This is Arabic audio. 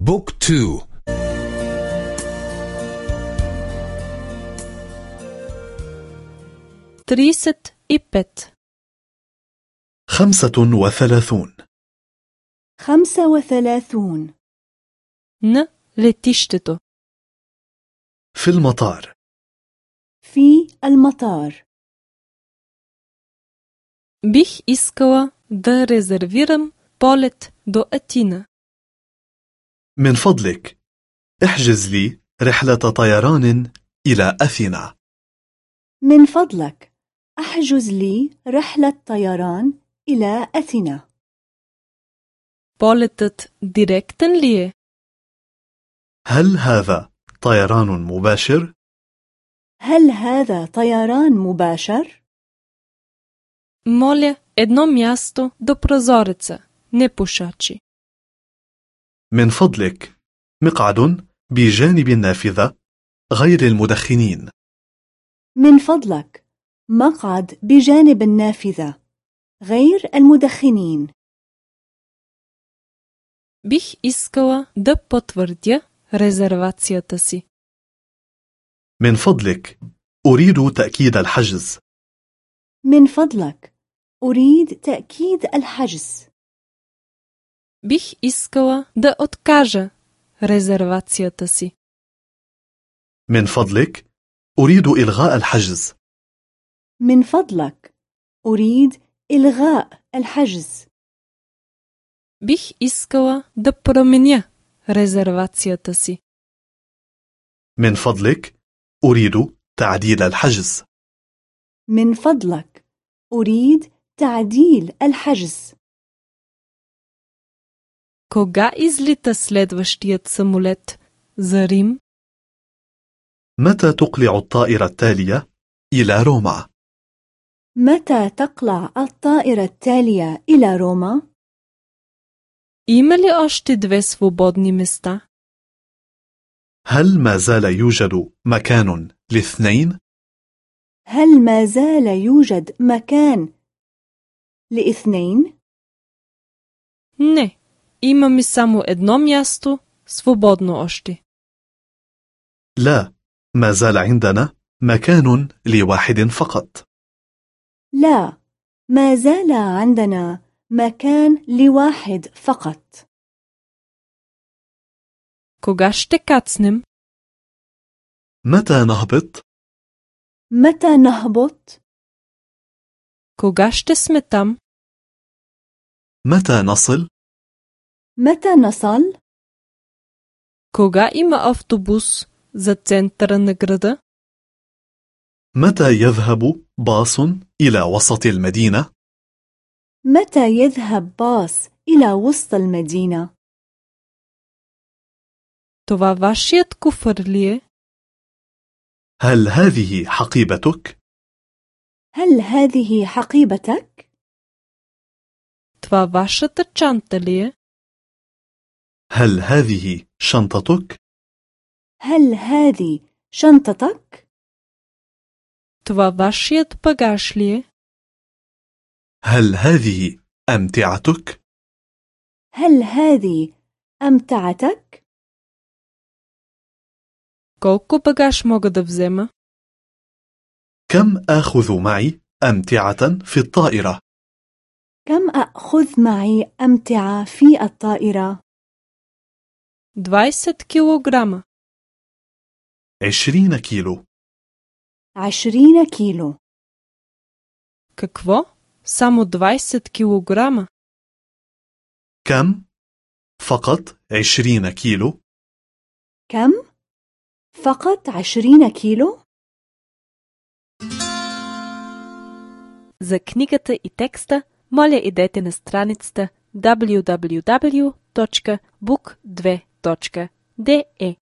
book two. трийсет и пет خمسة وثلاثون. خمسة وثلاثون. на летището. في المطار. في المطار. бих искал да резервирам بولت دو أتينا. من فضلك احجز لي رحلة طيران إلى أثينا من فضلك احجز لي رحلة طيران إلى أثينا Полетът директен ли е? هل هذا طيران مباشر؟ هل هذا طيران مباشر؟ Моля, едно място до прозореца, не пушачи. من فضلك مقعد بجانب النافذة غير المدخنين من فضلك مقعد بجانب النافذة غير المدخنين Бих искала да потвърдя резервацията си. من فضلك أريد تأكيد الحجز من فضلك أريد تأكيد الحجز бих искала да откажа резервацията си. من فضلك أريد إلغاء الحجز. من فضلك أريد إلغاء الحجز. бих искала да променя резервацията си. من فضلك أريد تعديل الحجز. من فضلك أريد تعديل الحجز. Кога излита следващият самолет за Рим? متى تقلع الطائرة التالية إلى روما؟ متى تقلع الطائرة التالية إلى روما؟ Има ли още две свободни места? هل ما زال يوجد مكان لاثنين؟ هل ما زال يوجد مكان لاثنين؟ Не, имаме само едно място, свободно още. لا ما زال عندنا مكان لواحد فقط لا ما زال عندنا مكان لواحد فقط Кога ще кацнем? متى نهبط؟ متى نهبط؟ Кога ще сме там? متى نصل؟ متى نصل؟ Кога има автобус за центъра на града? متى يذهب باص إلى وسط المدينة؟ متى يذهب باص إلى وسط المدينة؟ Това вашият куфър ли е? هل هذه حقيبتك؟ هل هذه حقيبتك؟ Това вашата чанта ли е? هل هذه شنطتك؟ هل هذه شنطتك؟ Това вашият багаж ли е? هل هذه أمتعتك؟ هل هذه أمتعتك؟ Колко багаж мога да взема? كم آخذ معي أمتعة في الطائرة؟ كم أخذ معي أمتعة في الطائرة؟ 20 килограма. عشرين كيلو عشرين كيلو Какво? Само 20 килограма? كم؟ فقط عشرين كيلو كم؟ فقط عشرين كيلو؟ За книгата и текста, моля идете на страницата www.de